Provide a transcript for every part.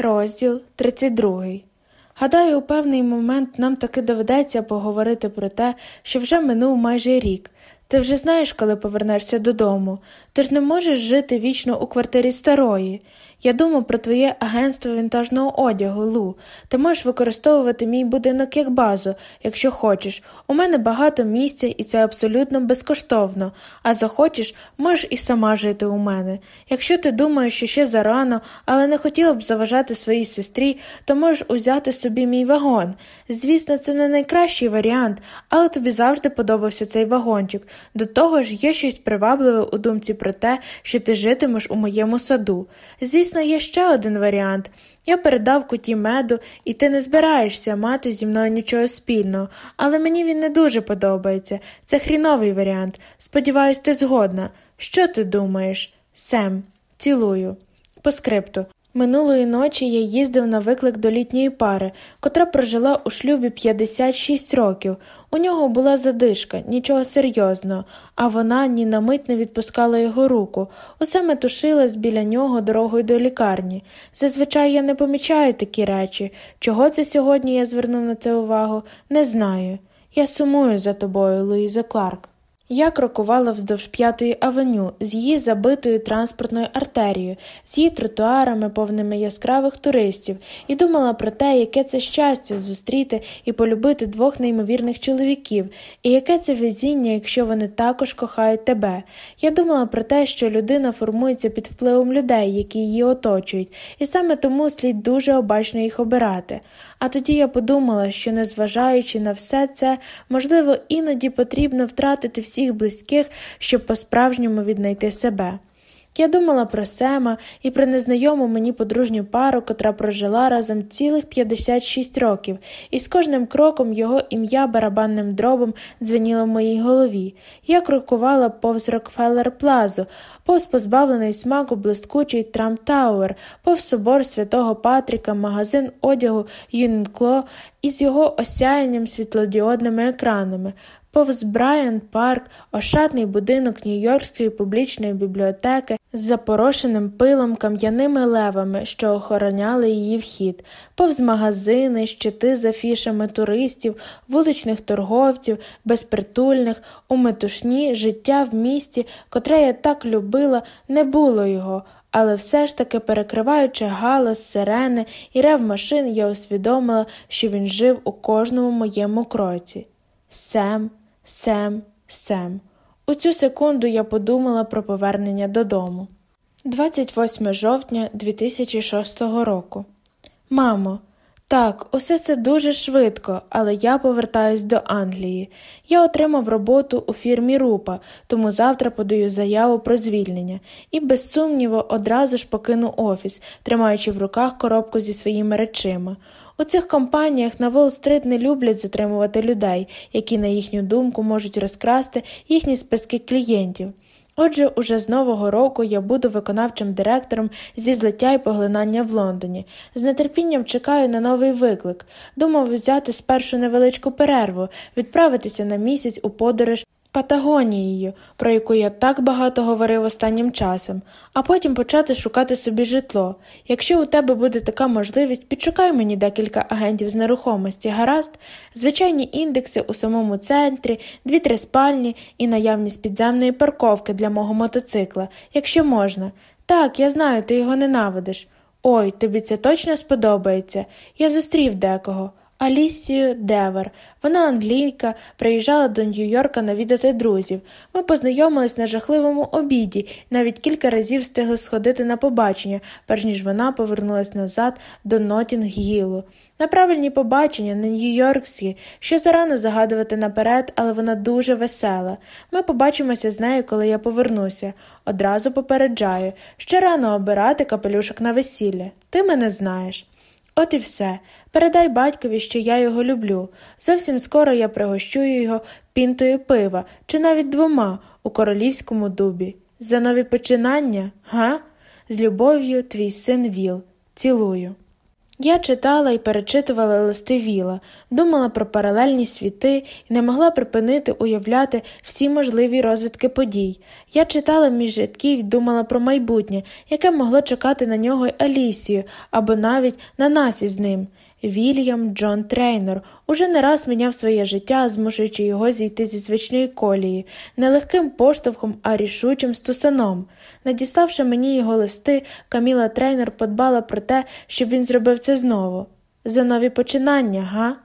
Розділ 32. Гадаю, у певний момент нам таки доведеться поговорити про те, що вже минув майже рік. Ти вже знаєш, коли повернешся додому. Ти ж не можеш жити вічно у квартирі старої. Я думав про твоє агентство вінтажного одягу, Лу. Ти можеш використовувати мій будинок як базу, якщо хочеш. У мене багато місця і це абсолютно безкоштовно, а захочеш, можеш і сама жити у мене. Якщо ти думаєш, що ще зарано, але не хотіла б заважати своїй сестрі, то можеш узяти собі мій вагон. Звісно, це не найкращий варіант, але тобі завжди подобався цей вагончик. До того ж, є щось привабливе у думці про те, що ти житимеш у моєму саду. Звісно, Звісно, є ще один варіант. Я передав куті меду, і ти не збираєшся мати зі мною нічого спільного, але мені він не дуже подобається. Це хріновий варіант. Сподіваюсь, ти згодна. Що ти думаєш? Сем, цілую. По скрипту. Минулої ночі я їздив на виклик до літньої пари, котра прожила у шлюбі 56 років. У нього була задишка, нічого серйозного, а вона ні на мить не відпускала його руку, усе метушилась біля нього дорогою до лікарні. Зазвичай я не помічаю такі речі. Чого це сьогодні я звернув на це увагу, не знаю. Я сумую за тобою, Луїза Кларк. Я крокувала вздовж п'ятої авеню з її забитою транспортною артерією, з її тротуарами, повними яскравих туристів, і думала про те, яке це щастя зустріти і полюбити двох неймовірних чоловіків, і яке це везіння, якщо вони також кохають тебе. Я думала про те, що людина формується під впливом людей, які її оточують, і саме тому слід дуже обачно їх обирати. А тоді я подумала, що, незважаючи на все це, можливо, іноді потрібно втратити всіх близьких, щоб по-справжньому віднайти себе. Я думала про Сема і про незнайому мені подружню пару, котра прожила разом цілих 56 років, і з кожним кроком його ім'я барабанним дробом дзвеніло в моїй голові. Я крокувала повз Рокфеллер Плазу, повз позбавлений смаку блискучий Трамп Тауер, повз собор святого Патріка, магазин одягу Юнкло із його осяянням світлодіодними екранами, повз Брайан Парк, ошатний будинок Нью-Йоркської публічної бібліотеки з запорошеним пилом кам'яними левами, що охороняли її вхід, повз магазини, щити з афішами туристів, вуличних торговців, безпритульних, у метушні життя в місті, котре я так любила, не було його. Але все ж таки, перекриваючи галас, сирени і рев машин, я усвідомила, що він жив у кожному моєму кроці. Сем, Сем, Сем. У цю секунду я подумала про повернення додому. 28 жовтня 2006 року. Мамо, так, усе це дуже швидко, але я повертаюсь до Англії. Я отримав роботу у фірмі Рупа, тому завтра подаю заяву про звільнення і, без сумніву, одразу ж покину офіс, тримаючи в руках коробку зі своїми речима. У цих компаніях на Уолл-стрит не люблять затримувати людей, які, на їхню думку, можуть розкрасти їхні списки клієнтів. Отже, уже з нового року я буду виконавчим директором зі злиття і поглинання в Лондоні. З нетерпінням чекаю на новий виклик. Думав взяти спершу невеличку перерву, відправитися на місяць у подорож Патагонією, про яку я так багато говорив останнім часом, а потім почати шукати собі житло. Якщо у тебе буде така можливість, підшукай мені декілька агентів з нерухомості, гаразд, звичайні індекси у самому центрі, дві-три спальні і наявність підземної парковки для мого мотоцикла, якщо можна. Так, я знаю, ти його ненавидиш. Ой, тобі це точно сподобається. Я зустрів декого. Алісію Девер. Вона англійка, приїжджала до Нью-Йорка навідати друзів. Ми познайомились на жахливому обіді, навіть кілька разів встигли сходити на побачення, перш ніж вона повернулась назад до Нотінг-Гілу. На правильні побачення, не Нью-Йоркські, що зарано загадувати наперед, але вона дуже весела. Ми побачимося з нею, коли я повернуся. Одразу попереджаю, що рано обирати капелюшок на весілля. Ти мене знаєш. От і все. Передай батькові, що я його люблю. Зовсім скоро я пригощую його пінтою пива чи навіть двома у королівському дубі. За нові починання, га? З любов'ю, твій син Віл. Цілую. Я читала і перечитувала листи Віла, думала про паралельні світи і не могла припинити уявляти всі можливі розвитки подій. Я читала між рядків і думала про майбутнє, яке могло чекати на нього Алісію або навіть на нас із ним. Вільям Джон Трейнор уже не раз міняв своє життя, змушуючи його зійти зі звичної колії, не легким поштовхом, а рішучим стусаном. Надіставши мені його листи, Каміла Трейнор подбала про те, щоб він зробив це знову. За нові починання, га?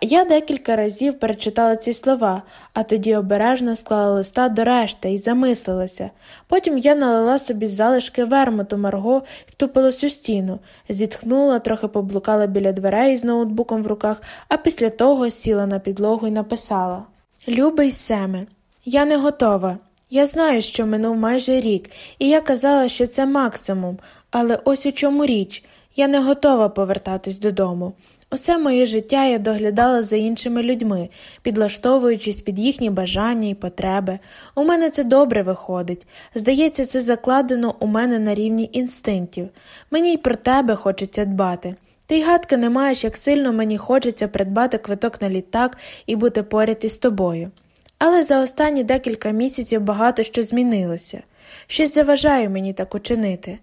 Я декілька разів перечитала ці слова, а тоді обережно склала листа до решти і замислилася. Потім я налила собі залишки вермуту Марго і втупилась у стіну, зітхнула, трохи поблукала біля дверей з ноутбуком в руках, а після того сіла на підлогу і написала Любий Семе, я не готова. Я знаю, що минув майже рік, і я казала, що це максимум, але ось у чому річ. Я не готова повертатись додому. Усе моє життя я доглядала за іншими людьми, підлаштовуючись під їхні бажання і потреби. У мене це добре виходить. Здається, це закладено у мене на рівні інстинктів. Мені й про тебе хочеться дбати. Ти й гадки не маєш, як сильно мені хочеться придбати квиток на літак і бути поряд із тобою. Але за останні декілька місяців багато що змінилося. Щось заважає мені так учинити.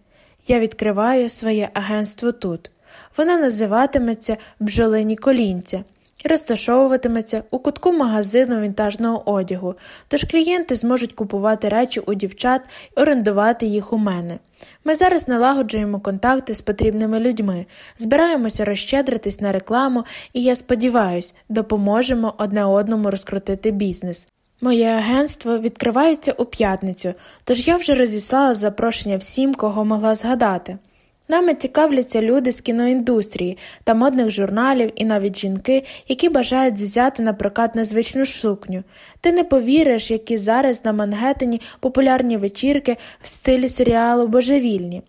Я відкриваю своє агентство тут. Вона називатиметься бджолині колінця розташовуватиметься у кутку магазину вінтажного одягу, тож клієнти зможуть купувати речі у дівчат і орендувати їх у мене. Ми зараз налагоджуємо контакти з потрібними людьми, збираємося розщедритись на рекламу, і я сподіваюся, допоможемо одне одному розкрутити бізнес. Моє агентство відкривається у п'ятницю, тож я вже розіслала запрошення всім, кого могла згадати. Нами цікавляться люди з кіноіндустрії та модних журналів і навіть жінки, які бажають взяти на прокат незвичну сукню. Ти не повіриш, які зараз на Мангеттені популярні вечірки в стилі серіалу Божевільні.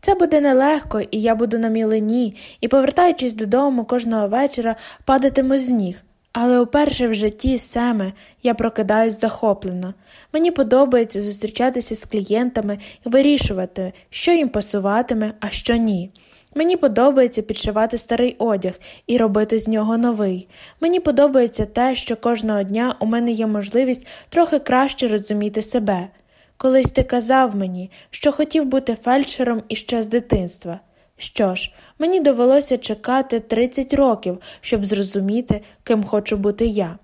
Це буде нелегко, і я буду на мілині, і, повертаючись додому кожного вечора, падатиму з ніг. Але уперше в житті Семе я прокидаюсь захоплено. Мені подобається зустрічатися з клієнтами і вирішувати, що їм пасуватиме, а що ні. Мені подобається підшивати старий одяг і робити з нього новий. Мені подобається те, що кожного дня у мене є можливість трохи краще розуміти себе. Колись ти казав мені, що хотів бути фельдшером іще з дитинства. Що ж, мені довелося чекати 30 років, щоб зрозуміти, ким хочу бути я.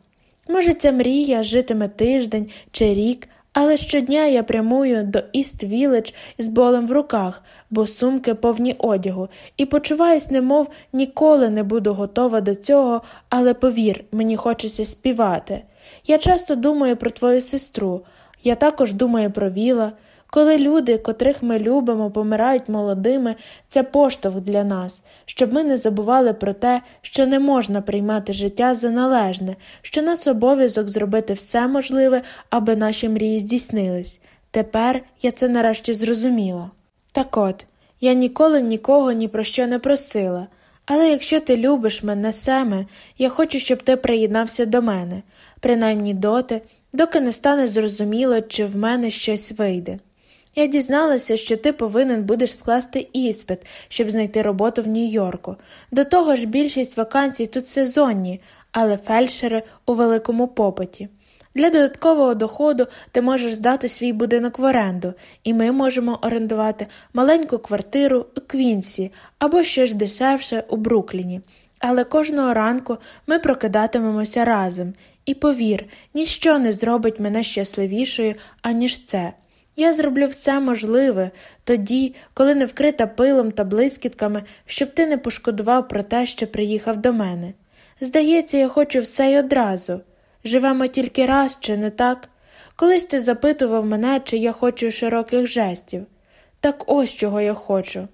Може, ця мрія житиме тиждень чи рік, але щодня я прямую до Іст Віледж з болем в руках, бо сумки повні одягу, і почуваюсь, немов ніколи не буду готова до цього, але повір, мені хочеться співати. Я часто думаю про твою сестру, я також думаю про Віла. Коли люди, котрих ми любимо, помирають молодими, це поштовх для нас, щоб ми не забували про те, що не можна приймати життя за належне, що нас обов'язок зробити все можливе, аби наші мрії здійснились. Тепер я це нарешті зрозуміла. Так от, я ніколи нікого ні про що не просила, але якщо ти любиш мене семе, я хочу, щоб ти приєднався до мене, принаймні доти, доки не стане зрозуміло, чи в мене щось вийде. Я дізналася, що ти повинен будеш скласти іспит, щоб знайти роботу в Нью-Йорку. До того ж, більшість вакансій тут сезонні, але фельдшери у великому попиті. Для додаткового доходу ти можеш здати свій будинок в оренду, і ми можемо орендувати маленьку квартиру у Квінсі або щось дешевше у Брукліні. Але кожного ранку ми прокидатимемося разом, і повір, ніщо не зробить мене щасливішою, аніж це. Я зроблю все можливе тоді, коли не вкрита пилом та блискітками, щоб ти не пошкодував про те, що приїхав до мене. Здається, я хочу все й одразу. Живемо тільки раз, чи не так? Колись ти запитував мене, чи я хочу широких жестів. Так ось чого я хочу.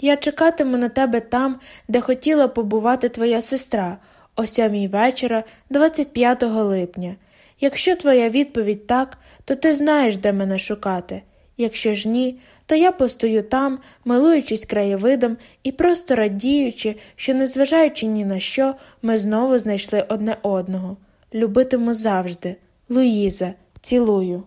Я чекатиму на тебе там, де хотіла побувати твоя сестра, о сьомій вечора, 25 липня. Якщо твоя відповідь так, то ти знаєш, де мене шукати. Якщо ж ні, то я постою там, милуючись краєвидом і просто радіючи, що, незважаючи ні на що, ми знову знайшли одне одного. Любитиму завжди. Луїза, цілую.